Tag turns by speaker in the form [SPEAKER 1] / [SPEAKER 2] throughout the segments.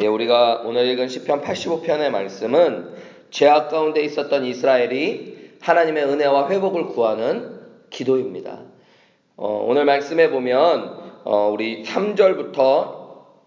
[SPEAKER 1] 예, 우리가 오늘 읽은 시편 85편의 말씀은 죄악 가운데 있었던 이스라엘이 하나님의 은혜와 회복을 구하는 기도입니다. 어, 오늘 말씀에 보면 어, 우리 3절부터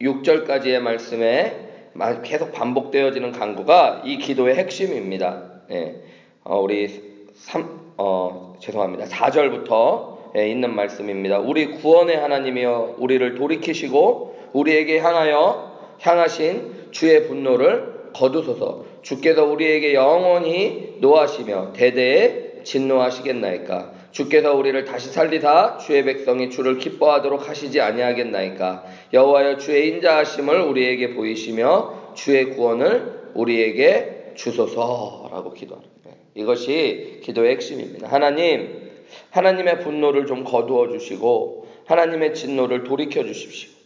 [SPEAKER 1] 6절까지의 말씀에 계속 반복되어지는 강구가 이 기도의 핵심입니다. 예, 어, 우리 3, 어, 죄송합니다. 4절부터 예, 있는 말씀입니다. 우리 구원의 하나님이여 우리를 돌이키시고 우리에게 향하여 향하신 주의 분노를 거두소서 주께서 우리에게 영원히 노하시며 대대에 진노하시겠나이까 주께서 우리를 다시 살리사 주의 백성이 주를 기뻐하도록 하시지 아니하겠나이까 여호와여 주의 인자하심을 우리에게 보이시며 주의 구원을 우리에게 주소서라고 거예요. 이것이 기도의 핵심입니다. 하나님 하나님의 분노를 좀 거두어 주시고 하나님의 진노를 돌이켜 주십시오.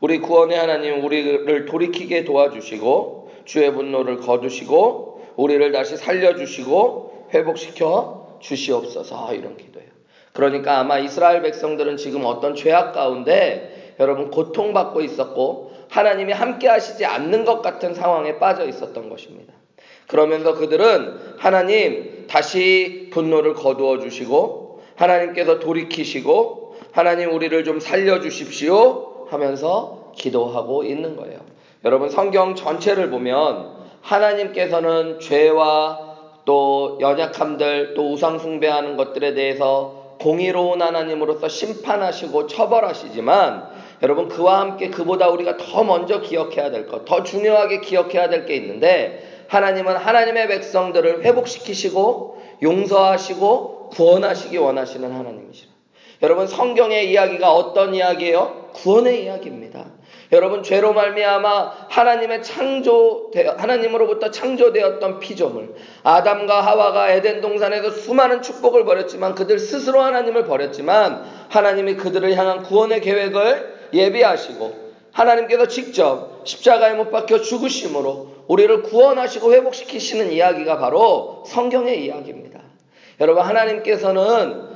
[SPEAKER 1] 우리 구원의 하나님 우리를 돌이키게 도와주시고 주의 분노를 거두시고 우리를 다시 살려주시고 회복시켜 주시옵소서 이런 기도예요. 그러니까 아마 이스라엘 백성들은 지금 어떤 죄악 가운데 여러분 고통받고 있었고 하나님이 함께 하시지 않는 것 같은 상황에 빠져 있었던 것입니다. 그러면서 그들은 하나님 다시 분노를 거두어 주시고 하나님께서 돌이키시고 하나님 우리를 좀 살려 주십시오. 하면서 기도하고 있는 거예요. 여러분 성경 전체를 보면 하나님께서는 죄와 또 연약함들 또 우상 숭배하는 것들에 대해서 공의로운 하나님으로서 심판하시고 처벌하시지만 여러분 그와 함께 그보다 우리가 더 먼저 기억해야 될 것, 더 중요하게 기억해야 될 게 있는데 하나님은 하나님의 백성들을 회복시키시고 용서하시고 구원하시기 원하시는 하나님이시라. 여러분 성경의 이야기가 어떤 이야기예요? 구원의 이야기입니다. 여러분 죄로 말미암아 하나님의 창조 하나님으로부터 창조되었던 피조물 아담과 하와가 에덴 동산에서 수많은 축복을 버렸지만 그들 스스로 하나님을 버렸지만 하나님이 그들을 향한 구원의 계획을 예비하시고 하나님께서 직접 십자가에 못 박혀 죽으심으로 우리를 구원하시고 회복시키시는 이야기가 바로 성경의 이야기입니다. 여러분 하나님께서는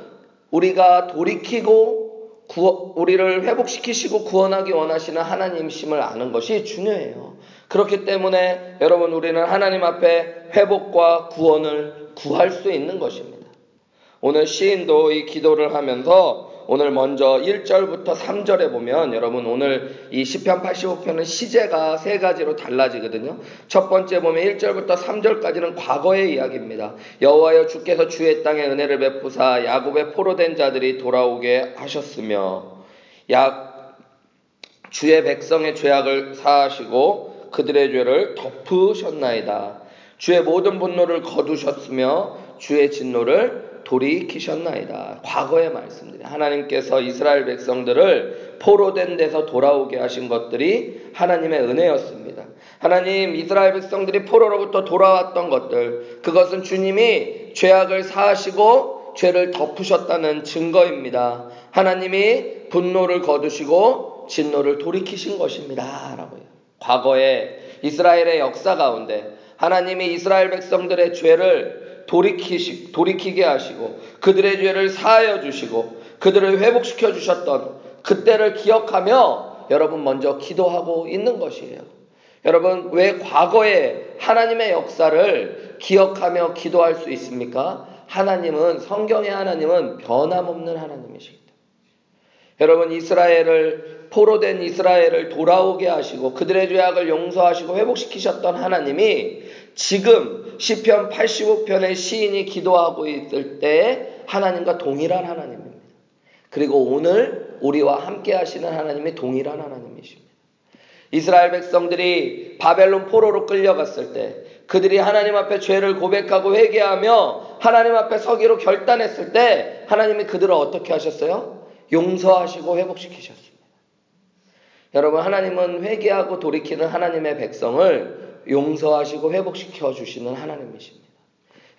[SPEAKER 1] 우리가 돌이키고 구원, 우리를 회복시키시고 구원하기 원하시는 하나님심을 아는 것이 중요해요. 그렇기 때문에 여러분 우리는 하나님 앞에 회복과 구원을 구할 수 있는 것입니다. 오늘 시인도 이 기도를 하면서 오늘 먼저 1절부터 3절에 보면 여러분 오늘 이 시편 85편은 시제가 세 가지로 달라지거든요. 첫 번째 보면 1절부터 3절까지는 과거의 이야기입니다. 여호와여 주께서 주의 땅에 은혜를 베푸사 야곱의 포로된 자들이 돌아오게 하셨으며 약 주의 백성의 죄악을 사하시고 그들의 죄를 덮으셨나이다. 주의 모든 분노를 거두셨으며 주의 진노를 돌이키셨나이다. 과거의 말씀들이 하나님께서 이스라엘 백성들을 포로된 데서 돌아오게 하신 것들이 하나님의 은혜였습니다. 하나님 이스라엘 백성들이 포로로부터 돌아왔던 것들 그것은 주님이 죄악을 사하시고 죄를 덮으셨다는 증거입니다. 하나님이 분노를 거두시고 진노를 돌이키신 것입니다. 라고요. 과거에 이스라엘의 역사 가운데 하나님이 이스라엘 백성들의 죄를 돌이키시, 돌이키게 하시고 그들의 죄를 사하여 주시고 그들을 회복시켜 주셨던 그때를 기억하며 여러분 먼저 기도하고 있는 것이에요. 여러분 왜 과거의 하나님의 역사를 기억하며 기도할 수 있습니까? 하나님은 성경의 하나님은 변함없는 하나님이십니다. 여러분 이스라엘을 포로된 이스라엘을 돌아오게 하시고 그들의 죄악을 용서하시고 회복시키셨던 하나님이 지금 시편 85편의 시인이 기도하고 있을 때 하나님과 동일한 하나님입니다. 그리고 오늘 우리와 함께 하시는 하나님이 동일한 하나님이십니다. 이스라엘 백성들이 바벨론 포로로 끌려갔을 때 그들이 하나님 앞에 죄를 고백하고 회개하며 하나님 앞에 서기로 결단했을 때 하나님이 그들을 어떻게 하셨어요? 용서하시고 회복시키셨습니다. 여러분 하나님은 회개하고 돌이키는 하나님의 백성을 용서하시고 회복시켜 주시는 하나님이십니다.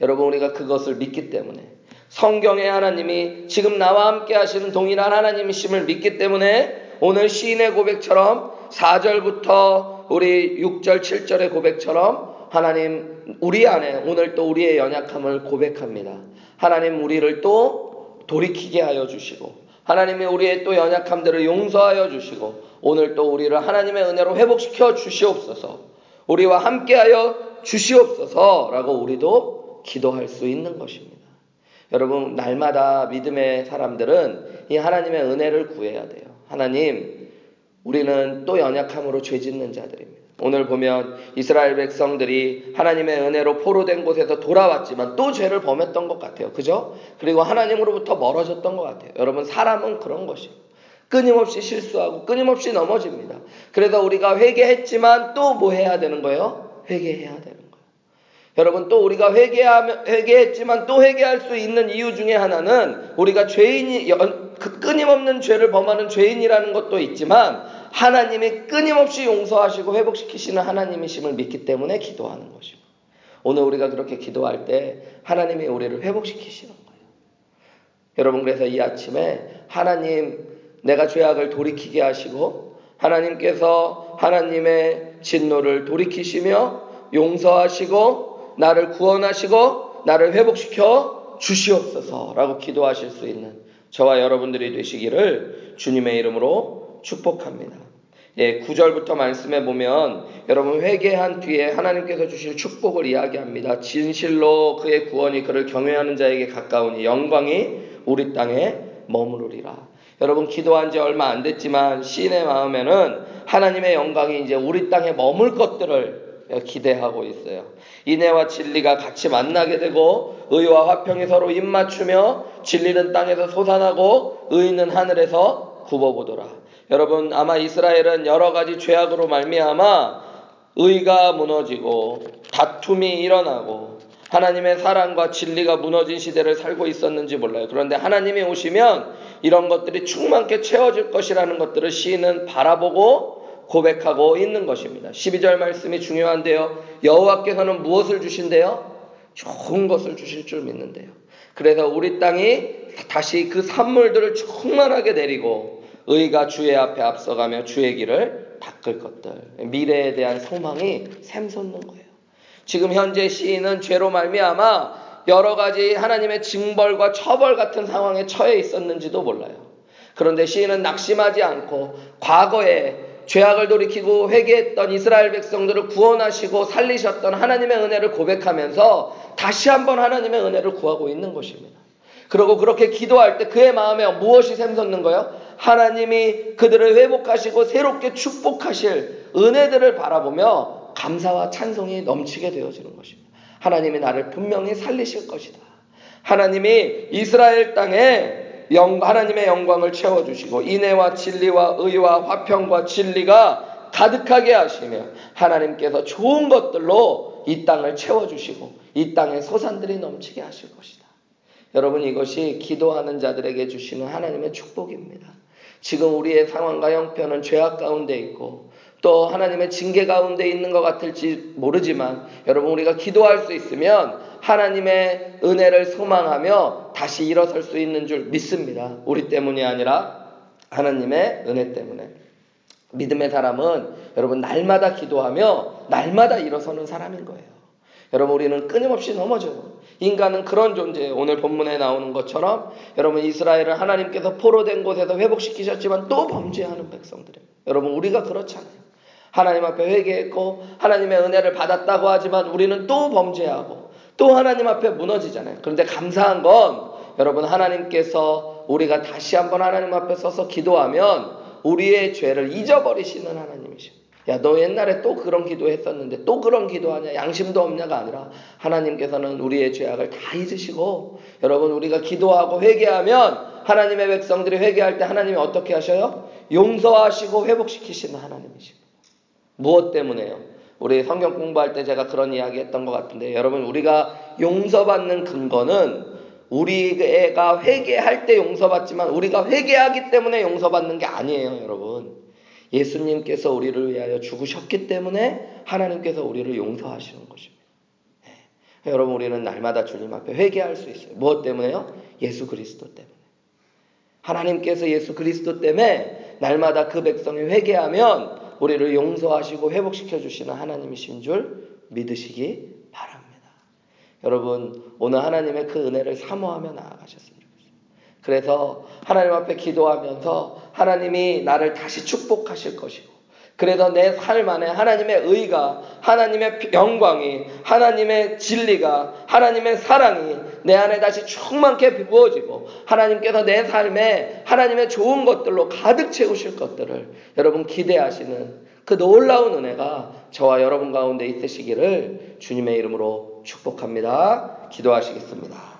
[SPEAKER 1] 여러분 우리가 그것을 믿기 때문에 성경의 하나님이 지금 나와 함께 하시는 동일한 하나님이심을 믿기 때문에 오늘 시인의 고백처럼 4절부터 우리 6절, 7절의 고백처럼 하나님 우리 안에 오늘 또 우리의 연약함을 고백합니다. 하나님 우리를 또 돌이키게 하여 주시고 하나님이 우리의 또 연약함들을 용서하여 주시고 오늘 또 우리를 하나님의 은혜로 회복시켜 주시옵소서. 우리와 함께하여 주시옵소서라고 우리도 기도할 수 있는 것입니다. 여러분 날마다 믿음의 사람들은 이 하나님의 은혜를 구해야 돼요. 하나님 우리는 또 연약함으로 죄 짓는 자들입니다. 오늘 보면 이스라엘 백성들이 하나님의 은혜로 포로된 곳에서 돌아왔지만 또 죄를 범했던 것 같아요. 그죠? 그리고 하나님으로부터 멀어졌던 것 같아요. 여러분, 사람은 그런 것이에요. 끊임없이 실수하고 끊임없이 넘어집니다. 그래서 우리가 회개했지만 또 뭐 해야 되는 거예요? 회개해야 되는 거예요. 여러분 또 우리가 회개하며, 회개했지만 또 회개할 수 있는 이유 중에 하나는 우리가 죄인이 그 끊임없는 죄를 범하는 죄인이라는 것도 있지만 하나님이 끊임없이 용서하시고 회복시키시는 하나님이심을 믿기 때문에 기도하는 것이고 오늘 우리가 그렇게 기도할 때 하나님이 우리를 회복시키시는 거예요. 여러분 그래서 이 아침에 하나님 내가 죄악을 돌이키게 하시고 하나님께서 하나님의 진노를 돌이키시며 용서하시고 나를 구원하시고 나를 회복시켜 주시옵소서라고 기도하실 수 있는 저와 여러분들이 되시기를 주님의 이름으로 축복합니다. 예, 9절부터 말씀해 보면 여러분 회개한 뒤에 하나님께서 주실 축복을 이야기합니다. 진실로 그의 구원이 그를 경외하는 자에게 가까우니 영광이 우리 땅에 머무르리라. 여러분 기도한 지 얼마 안 됐지만 시인의 마음에는 하나님의 영광이 이제 우리 땅에 머물 것들을 기대하고 있어요. 인애와 진리가 같이 만나게 되고 의와 화평이 서로 입맞추며 진리는 땅에서 솟아나고 의는 하늘에서 굽어보더라. 여러분 아마 이스라엘은 여러 가지 죄악으로 말미암아 의가 무너지고 다툼이 일어나고 하나님의 사랑과 진리가 무너진 시대를 살고 있었는지 몰라요. 그런데 하나님이 오시면 이런 것들이 충만케 채워질 것이라는 것들을 시인은 바라보고 고백하고 있는 것입니다. 12절 말씀이 중요한데요. 여호와께서는 무엇을 주신대요? 좋은 것을 주실 줄 믿는데요. 그래서 우리 땅이 다시 그 산물들을 충만하게 내리고 의가 주의 앞에 앞서가며 주의 길을 닦을 것들. 미래에 대한 소망이 샘솟는 거예요. 지금 현재 시인은 죄로 말미암아 여러 가지 하나님의 징벌과 처벌 같은 상황에 처해 있었는지도 몰라요. 그런데 시인은 낙심하지 않고 과거에 죄악을 돌이키고 회개했던 이스라엘 백성들을 구원하시고 살리셨던 하나님의 은혜를 고백하면서 다시 한번 하나님의 은혜를 구하고 있는 것입니다. 그리고 그렇게 기도할 때 그의 마음에 무엇이 샘솟는 거예요? 하나님이 그들을 회복하시고 새롭게 축복하실 은혜들을 바라보며 감사와 찬송이 넘치게 되어지는 것입니다. 하나님이 나를 분명히 살리실 것이다. 하나님이 이스라엘 땅에 영, 하나님의 영광을 채워주시고 인애와 진리와 의와 화평과 진리가 가득하게 하시며 하나님께서 좋은 것들로 이 땅을 채워주시고 이 땅에 소산들이 넘치게 하실 것이다. 여러분 이것이 기도하는 자들에게 주시는 하나님의 축복입니다. 지금 우리의 상황과 형편은 죄악 가운데 있고 또 하나님의 징계 가운데 있는 것 같을지 모르지만 여러분 우리가 기도할 수 있으면 하나님의 은혜를 소망하며 다시 일어설 수 있는 줄 믿습니다. 우리 때문이 아니라 하나님의 은혜 때문에. 믿음의 사람은 여러분 날마다 기도하며 날마다 일어서는 사람인 거예요. 여러분 우리는 끊임없이 넘어져요. 인간은 그런 존재예요. 오늘 본문에 나오는 것처럼 여러분 이스라엘을 하나님께서 포로된 곳에서 회복시키셨지만 또 범죄하는 백성들이에요. 여러분 우리가 그렇잖아요. 하나님 앞에 회개했고 하나님의 은혜를 받았다고 하지만 우리는 또 범죄하고 또 하나님 앞에 무너지잖아요. 그런데 감사한 건 여러분 하나님께서 우리가 다시 한번 하나님 앞에 서서 기도하면 우리의 죄를 잊어버리시는 하나님이십니다. 야, 너 옛날에 또 그런 기도 했었는데 또 그런 기도하냐? 양심도 없냐가 아니라 하나님께서는 우리의 죄악을 다 잊으시고 여러분 우리가 기도하고 회개하면 하나님의 백성들이 회개할 때 하나님이 어떻게 하셔요? 용서하시고 회복시키시는 하나님이십니다. 무엇 때문에요? 우리 성경 공부할 때 제가 그런 이야기 했던 것 같은데 여러분 우리가 용서받는 근거는 우리가 회개할 때 용서받지만 우리가 회개하기 때문에 용서받는 게 아니에요, 여러분. 예수님께서 우리를 위하여 죽으셨기 때문에 하나님께서 우리를 용서하시는 것입니다. 네. 여러분 우리는 날마다 주님 앞에 회개할 수 있어요. 무엇 때문에요? 예수 그리스도 때문에. 하나님께서 예수 그리스도 때문에 날마다 그 백성이 회개하면 우리를 용서하시고 회복시켜 주시는 하나님이신 줄 믿으시기 바랍니다. 여러분 오늘 하나님의 그 은혜를 사모하며 나아가셨습니다. 그래서 하나님 앞에 기도하면서 하나님이 나를 다시 축복하실 것이고 그래서 내 삶 안에 하나님의 의가, 하나님의 영광이, 하나님의 진리가, 하나님의 사랑이 내 안에 다시 충만케 부어지고 하나님께서 내 삶에 하나님의 좋은 것들로 가득 채우실 것들을 여러분 기대하시는 그 놀라운 은혜가 저와 여러분 가운데 있으시기를 주님의 이름으로 축복합니다. 기도하시겠습니다.